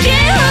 天啊